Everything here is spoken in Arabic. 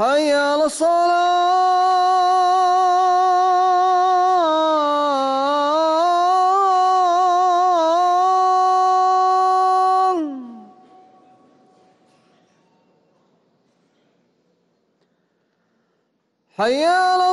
حي على الصلاة حي على